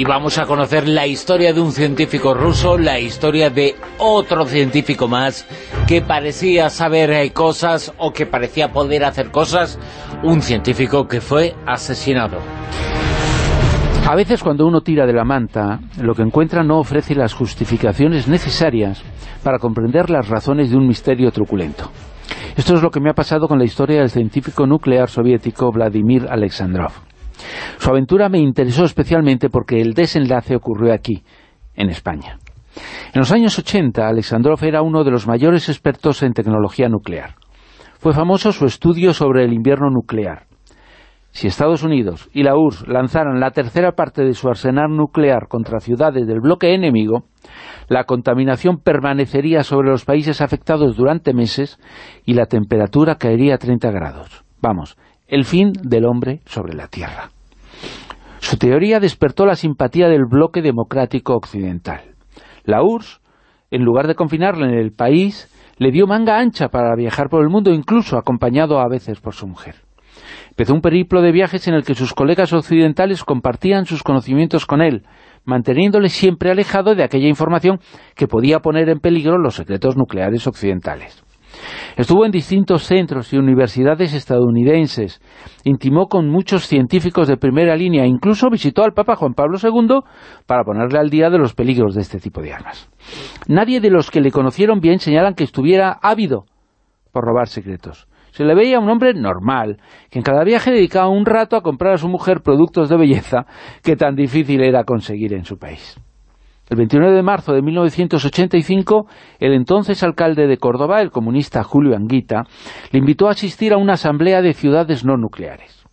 y vamos a conocer la historia de un científico ruso, la historia de otro científico más que parecía saber eh, cosas o que parecía poder hacer cosas, un científico que fue asesinado. A veces cuando uno tira de la manta, lo que encuentra no ofrece las justificaciones necesarias para comprender las razones de un misterio truculento. Esto es lo que me ha pasado con la historia del científico nuclear soviético Vladimir Alexandrov. Su aventura me interesó especialmente porque el desenlace ocurrió aquí, en España. En los años 80, Alexandrov era uno de los mayores expertos en tecnología nuclear. Fue famoso su estudio sobre el invierno nuclear. Si Estados Unidos y la URSS lanzaran la tercera parte de su arsenal nuclear contra ciudades del bloque enemigo, la contaminación permanecería sobre los países afectados durante meses y la temperatura caería a 30 grados. Vamos, el fin del hombre sobre la Tierra. Su teoría despertó la simpatía del bloque democrático occidental. La URSS, en lugar de confinarle en el país, le dio manga ancha para viajar por el mundo, incluso acompañado a veces por su mujer. Empezó un periplo de viajes en el que sus colegas occidentales compartían sus conocimientos con él, manteniéndole siempre alejado de aquella información que podía poner en peligro los secretos nucleares occidentales. Estuvo en distintos centros y universidades estadounidenses, intimó con muchos científicos de primera línea, incluso visitó al Papa Juan Pablo II para ponerle al día de los peligros de este tipo de armas. Nadie de los que le conocieron bien señalan que estuviera ávido por robar secretos. Se le veía un hombre normal, que en cada viaje dedicaba un rato a comprar a su mujer productos de belleza que tan difícil era conseguir en su país. El 29 de marzo de 1985, el entonces alcalde de Córdoba, el comunista Julio Anguita, le invitó a asistir a una asamblea de ciudades no nucleares.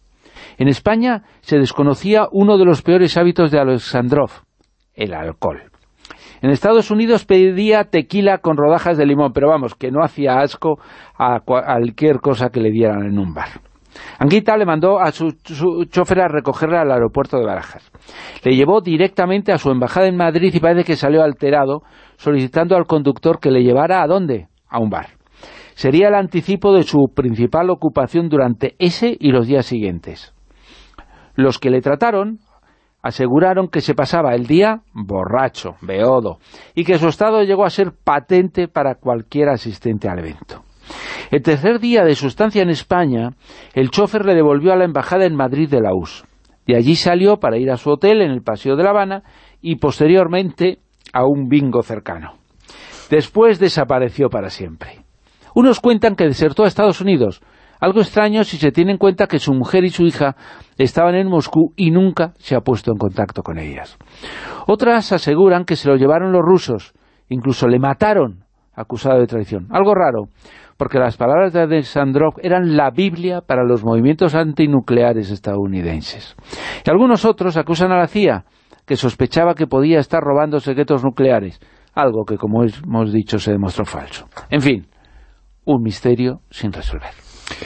En España se desconocía uno de los peores hábitos de Alexandrov, el alcohol. En Estados Unidos pedía tequila con rodajas de limón, pero vamos, que no hacía asco a cualquier cosa que le dieran en un bar. Anguita le mandó a su, chofer a recogerla al aeropuerto de Barajas. Le llevó directamente a su embajada en Madrid y parece que salió alterado, solicitando al conductor que le llevara ¿a dónde? A un bar. Sería el anticipo de su principal ocupación durante ese y los días siguientes. Los que le trataron aseguraron que se pasaba el día borracho, beodo, y que su estado llegó a ser patente para cualquier asistente al evento. El tercer día de su estancia en España, el chofer le devolvió a la embajada en Madrid de la. De allí salió para ir a su hotel en el Paseo de La Habana y posteriormente a un bingo cercano. Después desapareció para siempre. Unos cuentan que desertó a Estados Unidos, algo extraño si se tiene en cuenta que su mujer y su hija estaban en Moscú y nunca se ha puesto en contacto con ellas. Otras aseguran que se lo llevaron los rusos, incluso le mataron acusado de traición. Algo raro, porque las palabras de Alexandrov eran la Biblia para los movimientos antinucleares estadounidenses. Y algunos otros acusan a la CIA, que sospechaba que podía estar robando secretos nucleares, algo que, como hemos dicho, se demostró falso. En fin, un misterio sin resolver.